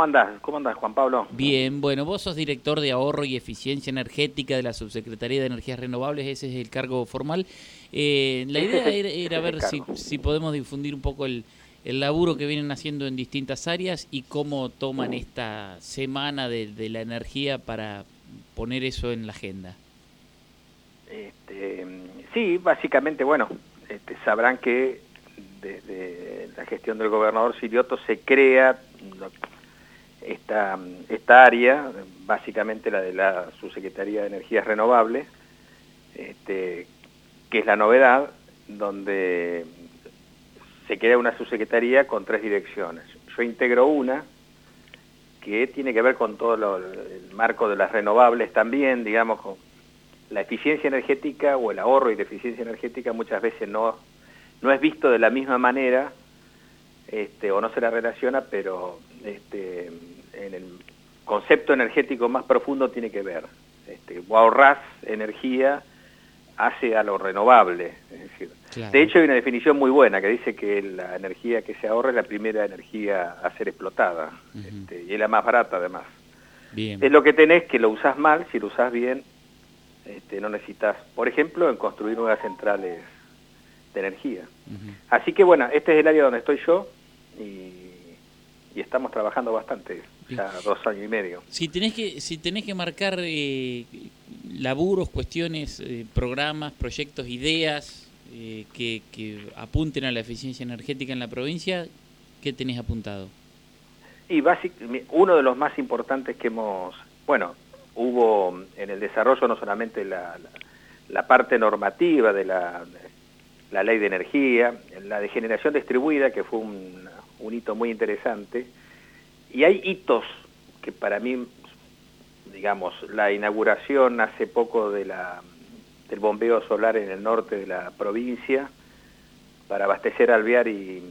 ¿Cómo andás? ¿Cómo andás, Juan Pablo? Bien, bueno, vos sos director de ahorro y eficiencia energética de la Subsecretaría de Energías Renovables, ese es el cargo formal. Eh, la idea era, ver si, si, podemos difundir un poco el, el, laburo que vienen haciendo en distintas áreas y cómo toman esta semana de, la energía para poner eso en la agenda. Este, sí, básicamente, bueno, este, sabrán que desde la gestión del gobernador Sirioto se crea esta, esta área, básicamente la de la Subsecretaría de Energías Renovables, este, que es la novedad, donde se crea una subsecretaría con tres direcciones. Yo integro una, que tiene que ver con todo el marco de las renovables también, digamos, con la eficiencia energética o el ahorro y la eficiencia energética muchas veces no, no es visto de la misma manera este, o no se la relaciona, pero este, en el concepto energético más profundo tiene que ver. Este, ahorrás energía hace a lo renovable. De hecho hay una definición muy buena que dice que la energía que se ahorra es la primera energía a ser explotada este, y es la más barata además. Es lo que tenés que lo usás mal, si lo usás bien, este, no necesitas, por ejemplo, en construir nuevas centrales de energía. Así que bueno, este es el área donde estoy yo y, estamos trabajando bastante, ya dos años y medio. Si tenés que, si tenés que marcar eh, laburos, cuestiones, eh, programas, proyectos, ideas eh, que, que apunten a la eficiencia energética en la provincia, ¿qué tenés apuntado? Y básicamente, uno de los más importantes que hemos, bueno, hubo en el desarrollo no solamente la, la parte normativa de la la ley de energía, la de generación distribuida, que fue un, hito muy interesante, y hay hitos que para mí, digamos, la inauguración hace poco de la, del bombeo solar en el norte de la provincia para abastecer Alvear y,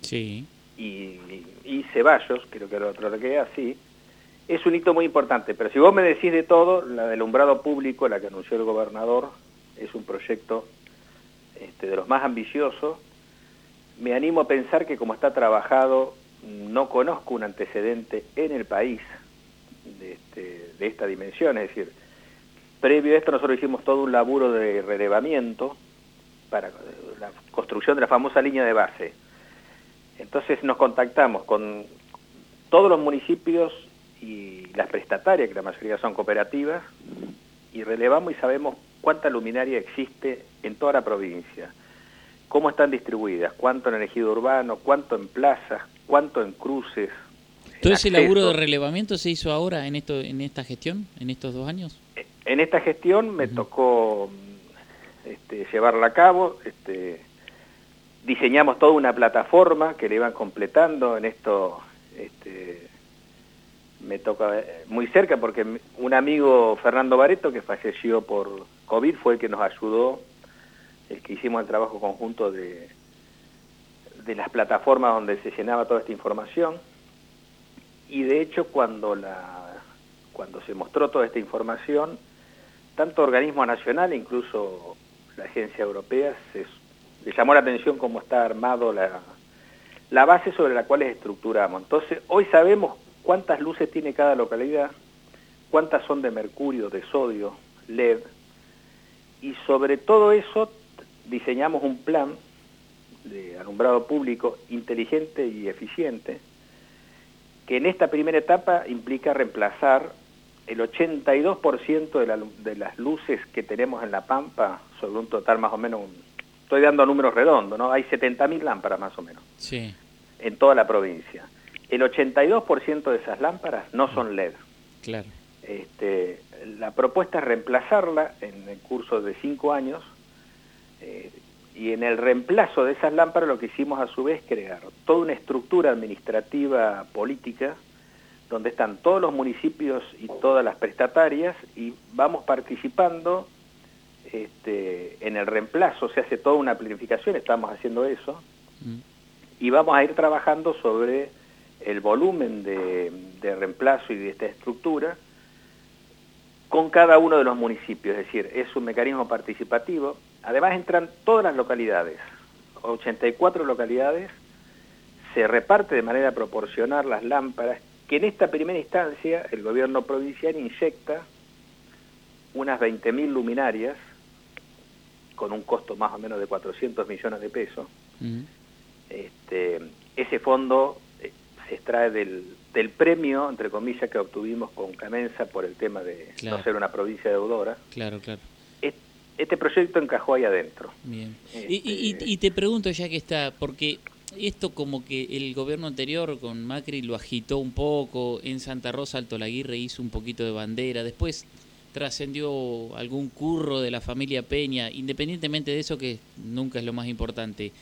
sí. y, y, Ceballos, creo que lo otro que así, es un hito muy importante, pero si vos me decís de todo, la del umbrado público, la que anunció el gobernador, es un proyecto este, de los más ambiciosos, me animo a pensar que como está trabajado, no conozco un antecedente en el país de, este, de esta dimensión, es decir, previo a esto nosotros hicimos todo un laburo de relevamiento para la construcción de la famosa línea de base. Entonces nos contactamos con todos los municipios y las prestatarias, que la mayoría son cooperativas, y relevamos y sabemos cuánta luminaria existe en toda la provincia, cómo están distribuidas, cuánto en el ejido urbano, cuánto en plazas, cuánto en cruces. ¿Todo ese laburo de relevamiento se hizo ahora en esto en esta gestión, en estos dos años? En esta gestión me tocó este, llevarla a cabo, este, diseñamos toda una plataforma que le iban completando en esto este, me toca muy cerca porque un amigo, Fernando Bareto, que falleció por COVID, fue el que nos ayudó, el que hicimos el trabajo conjunto de, de las plataformas donde se llenaba toda esta información. Y de hecho, cuando, la, cuando se mostró toda esta información, tanto organismo nacional, incluso la agencia europea, se, le llamó la atención cómo está armado la, la base sobre la cual estructuramos. Entonces, hoy sabemos cuántas luces tiene cada localidad, cuántas son de mercurio, de sodio, LED, y sobre todo eso diseñamos un plan de alumbrado público inteligente y eficiente, que en esta primera etapa implica reemplazar el 82% de, de, las luces que tenemos en La Pampa, sobre un total más o menos, estoy dando números redondos, ¿no? Hay 70.000 lámparas más o menos sí. en toda la provincia el 82% de esas lámparas no son LED. Claro. Este, la propuesta es reemplazarla en el curso de cinco años eh, y en el reemplazo de esas lámparas lo que hicimos a su vez crear toda una estructura administrativa política donde están todos los municipios y todas las prestatarias y vamos participando este, en el reemplazo, se hace toda una planificación, estamos haciendo eso, mm. y vamos a ir trabajando sobre el volumen de, reemplazo y de esta estructura con cada uno de los municipios, es decir, es un mecanismo participativo. Además entran todas las localidades, 84 localidades, se reparte de manera proporcional las lámparas, que en esta primera instancia el gobierno provincial inyecta unas 20.000 luminarias con un costo más o menos de 400 millones de pesos. este, ese fondo eh, se extrae del, del, premio, entre comillas, que obtuvimos con Camensa por el tema de no ser una provincia deudora. Claro, claro. Este proyecto encajó ahí adentro. Bien. y, este y, te pregunto ya que está, porque esto como que el gobierno anterior con Macri lo agitó un poco, en Santa Rosa Alto Laguirre hizo un poquito de bandera, después trascendió algún curro de la familia Peña, independientemente de eso que nunca es lo más importante.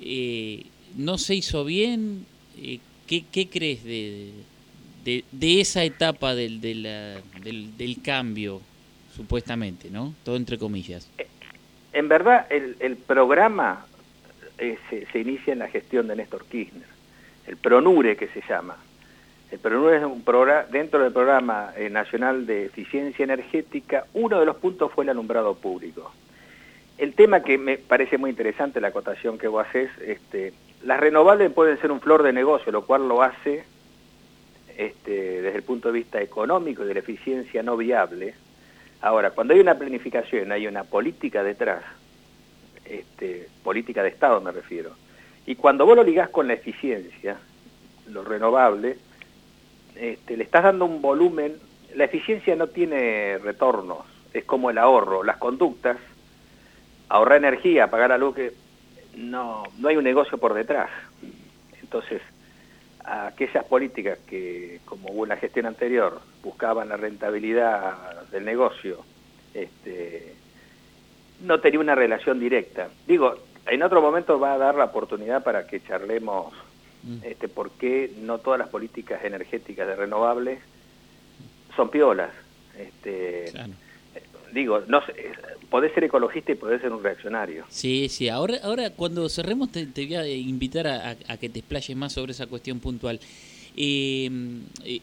Eh, ¿No se hizo bien? Eh, ¿qué, ¿qué, crees de, de, de, esa etapa del, de del, del, cambio, supuestamente, no? Todo entre comillas. Eh, en verdad, el, el programa se, se inicia en la gestión de Néstor Kirchner, el PRONURE que se llama, pero no es un programa, dentro del programa eh, nacional de eficiencia energética, uno de los puntos fue el alumbrado público. El tema que me parece muy interesante, la acotación que vos haces, este, las renovables pueden ser un flor de negocio, lo cual lo hace este, desde el punto de vista económico y de la eficiencia no viable. Ahora, cuando hay una planificación, hay una política detrás, este, política de Estado me refiero, y cuando vos lo ligás con la eficiencia, lo renovable, este, le estás dando un volumen, la eficiencia no tiene retornos, es como el ahorro, las conductas, ahorrar energía, pagar luz, que no, no hay un negocio por detrás. Entonces, aquellas políticas que, como hubo en la gestión anterior, buscaban la rentabilidad del negocio, este, no tenía una relación directa. Digo, en otro momento va a dar la oportunidad para que charlemos Mm. este, por qué no todas las políticas energéticas de renovables son piolas. Este, Digo, no podés ser ecologista y podés ser un reaccionario. Sí, sí. Ahora, ahora cuando cerremos te, voy a invitar a, a, que te explayes más sobre esa cuestión puntual. Eh,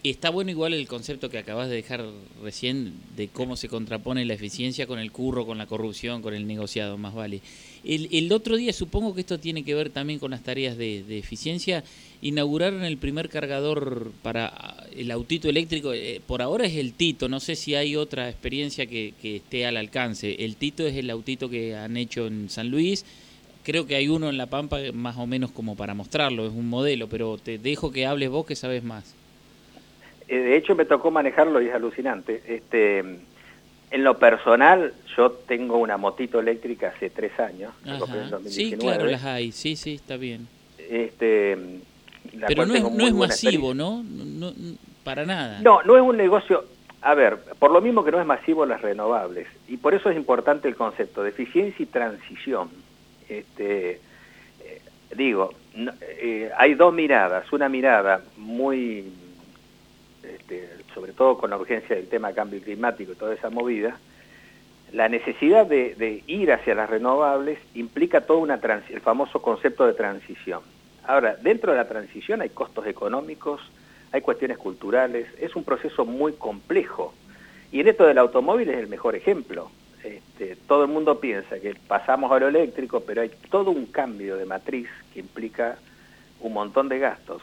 está bueno igual el concepto que acabas de dejar recién de cómo se contrapone la eficiencia con el curro, con la corrupción, con el negociado, más vale. El, el otro día, supongo que esto tiene que ver también con las tareas de, eficiencia, inauguraron el primer cargador para el autito eléctrico. Eh, por ahora es el Tito, no sé si hay otra experiencia que, que esté al alcance. El Tito es el autito que han hecho en San Luis creo que hay uno en La Pampa más o menos como para mostrarlo, es un modelo, pero te dejo que hables vos que sabes más. Eh, de hecho me tocó manejarlo y es alucinante. Este, en lo personal, yo tengo una motito eléctrica hace tres años. Sí, claro, las hay, sí, sí, está bien. Este, pero no es, no es masivo, ¿no? ¿no? Para nada. No, no es un negocio... A ver, por lo mismo que no es masivo las renovables, y por eso es importante el concepto de eficiencia y transición este, eh, digo, eh, hay dos miradas, una mirada muy, este, sobre todo con la urgencia del tema cambio climático y toda esa movida, la necesidad de, ir hacia las renovables implica todo una el famoso concepto de transición. Ahora, dentro de la transición hay costos económicos, hay cuestiones culturales, es un proceso muy complejo. Y en esto del automóvil es el mejor ejemplo. Este, todo el mundo piensa que pasamos a lo eléctrico, pero hay todo un cambio de matriz que implica un montón de gastos.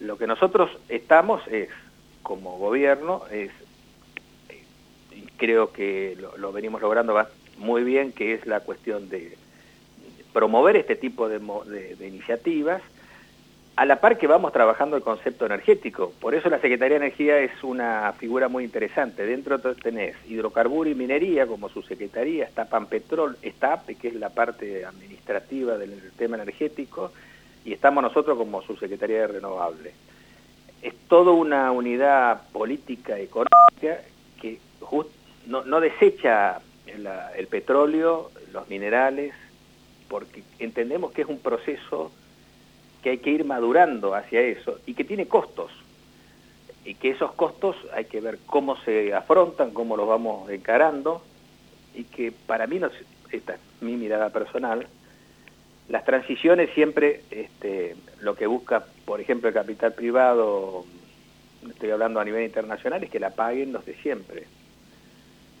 Lo que nosotros estamos es, como gobierno, es, creo que lo, venimos logrando muy bien, que es la cuestión de promover este tipo de, de iniciativas, a la par que vamos trabajando el concepto energético. Por eso la Secretaría de Energía es una figura muy interesante. Dentro tenés hidrocarburo y minería como su secretaría, está Panpetrol, está APE, que es la parte administrativa del tema energético, y estamos nosotros como su Secretaría de Renovable. Es toda una unidad política económica que no, no, desecha el petróleo, los minerales, porque entendemos que es un proceso que hay que ir madurando hacia eso y que tiene costos y que esos costos hay que ver cómo se afrontan, cómo los vamos encarando y que para mí, no, esta es mi mirada personal, las transiciones siempre este, lo que busca, por ejemplo, el capital privado, estoy hablando a nivel internacional, es que la paguen los de siempre.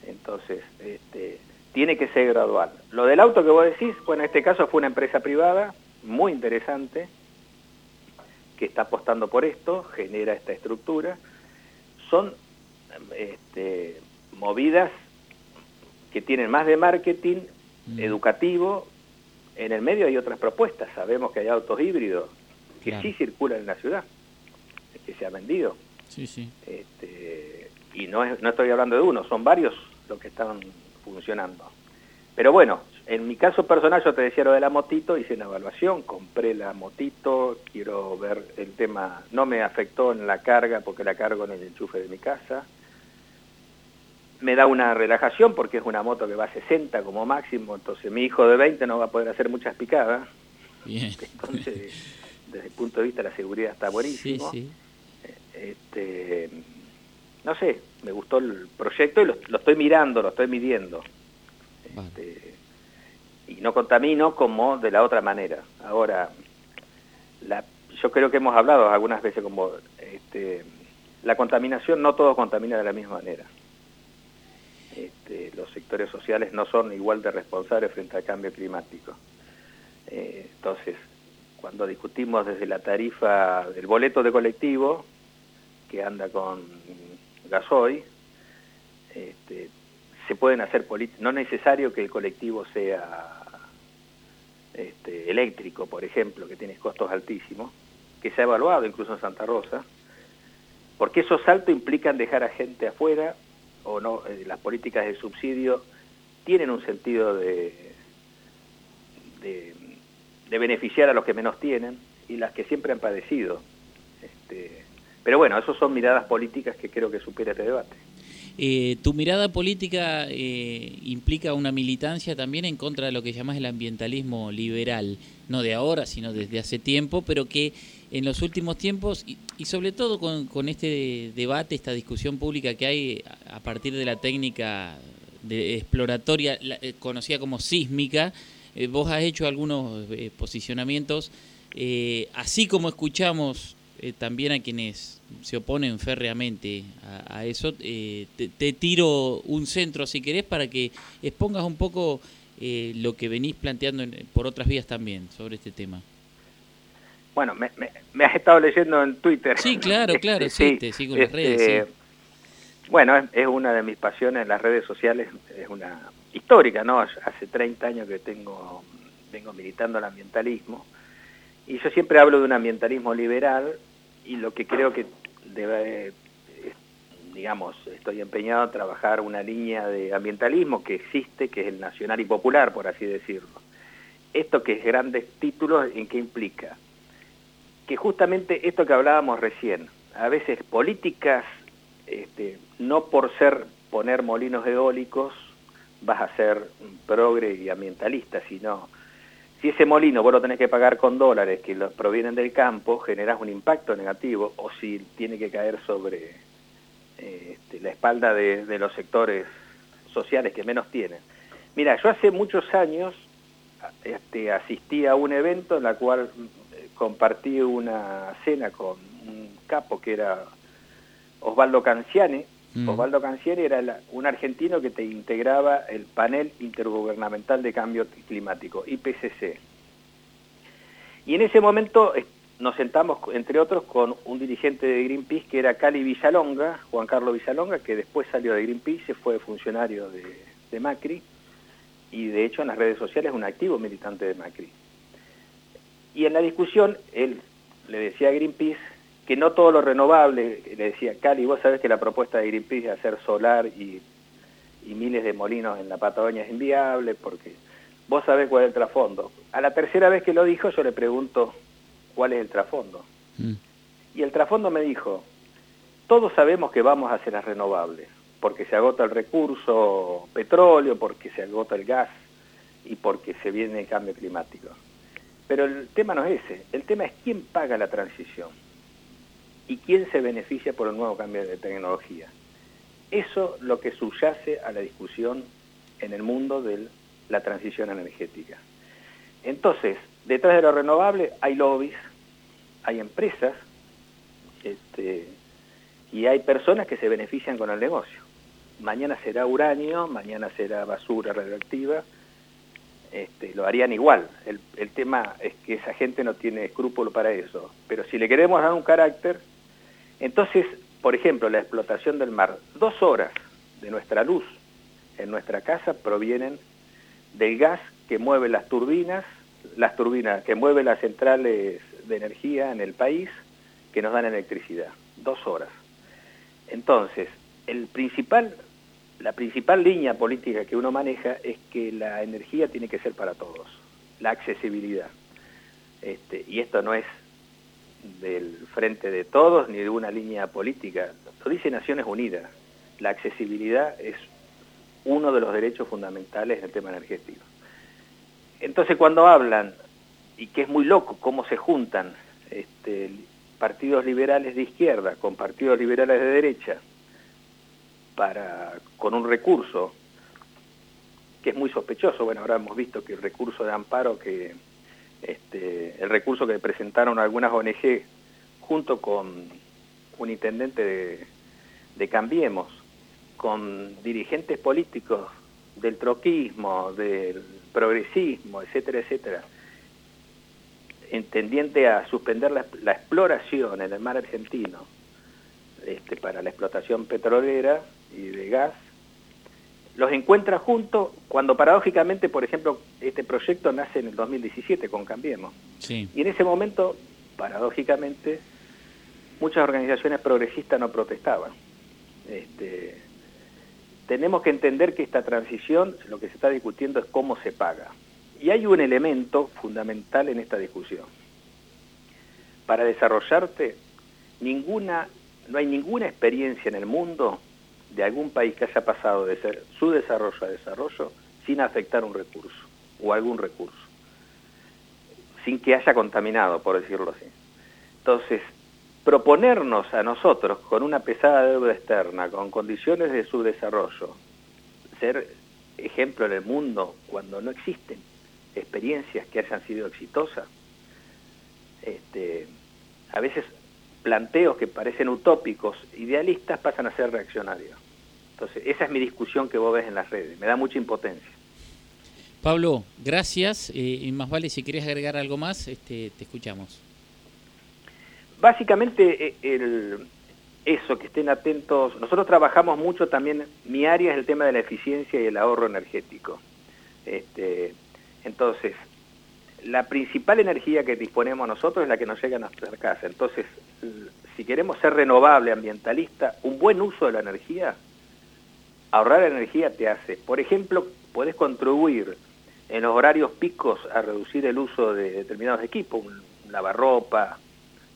Entonces, este, tiene que ser gradual. Lo del auto que vos decís, bueno, en este caso fue una empresa privada, muy interesante, que está apostando por esto, genera esta estructura. Son este, movidas que tienen más de marketing mm. educativo. En el medio hay otras propuestas. Sabemos que hay autos híbridos que sí circulan en la ciudad, que se ha vendido. Sí, sí. Este, y no, no estoy hablando de uno, son varios los que están funcionando. Pero bueno, en mi caso personal yo te decía lo de la motito, hice una evaluación, compré la motito, quiero ver el tema, no me afectó en la carga porque la cargo en el enchufe de mi casa. Me da una relajación porque es una moto que va a 60 como máximo, entonces mi hijo de 20 no va a poder hacer muchas picadas. Bien. Entonces, desde el punto de vista de la seguridad está buenísimo. Sí, sí. Este, no sé, me gustó el proyecto y lo, estoy mirando, lo estoy midiendo. Este, y no contamino como de la otra manera. Ahora, yo creo que hemos hablado algunas veces como este, la contaminación, no todo contamina de la misma manera. Este, los sectores sociales no son igual de responsables frente al cambio climático. Eh, entonces, cuando discutimos desde la tarifa del boleto de colectivo, que anda con gasoil, este, se pueden hacer políticas, no es necesario que el colectivo sea este, eléctrico, por ejemplo, que tiene costos altísimos, que se ha evaluado incluso en Santa Rosa, porque esos saltos implican dejar a gente afuera, o no, eh, las políticas de subsidio tienen un sentido de, de, beneficiar a los que menos tienen y las que siempre han padecido. Este, pero bueno, esas son miradas políticas que creo que supera este debate. Eh, tu mirada política eh, implica una militancia también en contra de lo que llamas el ambientalismo liberal, no de ahora, sino desde hace tiempo, pero que en los últimos tiempos, y, sobre todo con, este debate, esta discusión pública que hay a partir de la técnica de exploratoria eh, conocida como sísmica, vos has hecho algunos posicionamientos, así como escuchamos eh, también a quienes se oponen férreamente a, eso, eh, te, tiro un centro si querés para que expongas un poco eh, lo que venís planteando por otras vías también sobre este tema. Bueno, me, has estado leyendo en Twitter. Sí, claro, claro, sí, te sigo en las redes. Este, bueno, es, una de mis pasiones en las redes sociales, es una histórica, ¿no? Hace 30 años que tengo vengo militando el ambientalismo y yo siempre hablo de un ambientalismo liberal y lo que creo que debe, digamos, estoy empeñado a trabajar una línea de ambientalismo que existe, que es el nacional y popular, por así decirlo. Esto que es grandes títulos, ¿en qué implica? Que justamente esto que hablábamos recién, a veces políticas, este, no por ser poner molinos eólicos, vas a ser progre y ambientalista, sino si ese molino vos lo tenés que pagar con dólares que provienen del campo, generás un impacto negativo, o si tiene que caer sobre eh, este, la espalda de, los sectores sociales que menos tienen. Mira, yo hace muchos años este, asistí a un evento en la cual eh, compartí una cena con un capo que era Osvaldo Canciani, Mm. Osvaldo Cancieri era un argentino que te integraba el panel intergubernamental de cambio climático, IPCC. Y en ese momento nos sentamos, entre otros, con un dirigente de Greenpeace que era Cali Villalonga, Juan Carlos Villalonga, que después salió de Greenpeace, fue funcionario de, Macri, y de hecho en las redes sociales un activo militante de Macri. Y en la discusión él le decía a Greenpeace que no todo lo renovable, le decía Cali, vos sabés que la propuesta de Greenpeace de hacer solar y, miles de molinos en la Patagonia es inviable, porque vos sabés cuál es el trasfondo. A la tercera vez que lo dijo yo le pregunto cuál es el trasfondo. Mm. Y el trasfondo me dijo, todos sabemos que vamos hacer las renovables, porque se agota el recurso petróleo, porque se agota el gas y porque se viene el cambio climático. Pero el tema no es ese, el tema es quién paga la transición y quién se beneficia por el nuevo cambio de tecnología. Eso lo que subyace a la discusión en el mundo de la transición energética. Entonces, detrás de lo renovable hay lobbies, hay empresas este, y hay personas que se benefician con el negocio. Mañana será uranio, mañana será basura radioactiva. este, lo harían igual. El, el, tema es que esa gente no tiene escrúpulo para eso. Pero si le queremos dar un carácter, entonces, por ejemplo, la explotación del mar, dos horas de nuestra luz en nuestra casa provienen del gas que mueve las turbinas, las turbinas que mueve las centrales de energía en el país que nos dan electricidad. Dos horas. Entonces, el principal la principal línea política que uno maneja es que la energía tiene que ser para todos, la accesibilidad. Este, y esto no es del frente de todos ni de una línea política, lo dice Naciones Unidas, la accesibilidad es uno de los derechos fundamentales del tema energético. Entonces cuando hablan, y que es muy loco cómo se juntan este, partidos liberales de izquierda con partidos liberales de derecha, para, con un recurso que es muy sospechoso. Bueno, ahora hemos visto que el recurso de amparo, que este, el recurso que presentaron algunas ONG junto con un intendente de, Cambiemos, con dirigentes políticos del troquismo, del progresismo, etcétera, etcétera, entendiente a suspender la, la exploración en el mar argentino este, para la explotación petrolera y de gas, los encuentra juntos cuando paradójicamente, por ejemplo, este proyecto nace en el 2017 con Cambiemos. Y en ese momento, paradójicamente, muchas organizaciones progresistas no protestaban. Este, tenemos que entender que esta transición, lo que se está discutiendo es cómo se paga. Y hay un elemento fundamental en esta discusión. Para desarrollarte, ninguna, no hay ninguna experiencia en el mundo de algún país que haya pasado de ser su desarrollo a desarrollo sin afectar un recurso o algún recurso, sin que haya contaminado, por decirlo así. Entonces, proponernos a nosotros con una pesada deuda externa, con condiciones de subdesarrollo, ser ejemplo en el mundo cuando no existen experiencias que hayan sido exitosas, este, a veces planteos que parecen utópicos, idealistas, pasan a ser reaccionarios. Entonces, esa es mi discusión que vos ves en las redes. Me da mucha impotencia. Pablo, gracias. Eh, y más vale, si querés agregar algo más, este, te escuchamos. Básicamente, eh, el, eso, que estén atentos. Nosotros trabajamos mucho también, mi área es el tema de la eficiencia y el ahorro energético. Este, entonces, la principal energía que disponemos nosotros es la que nos llega a nuestra casa. Entonces, si queremos ser renovable, ambientalista, un buen uso de la energía, ahorrar energía te hace. Por ejemplo, puedes contribuir en los horarios picos a reducir el uso de determinados equipos, un lavarropa,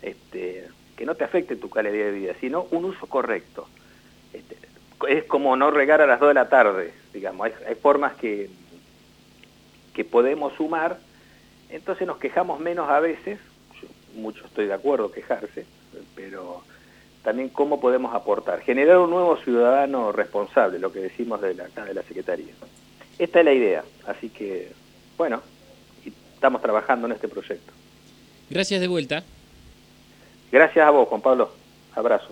este, que no te afecte tu calidad de vida, sino un uso correcto. Este, es como no regar a las 2 de la tarde, digamos, hay, hay formas que, que podemos sumar entonces nos quejamos menos a veces, mucho estoy de acuerdo quejarse, pero también cómo podemos aportar, generar un nuevo ciudadano responsable, lo que decimos de la, de la Secretaría. Esta es la idea, así que, bueno, estamos trabajando en este proyecto. Gracias de vuelta. Gracias a vos, Juan Pablo. Abrazo.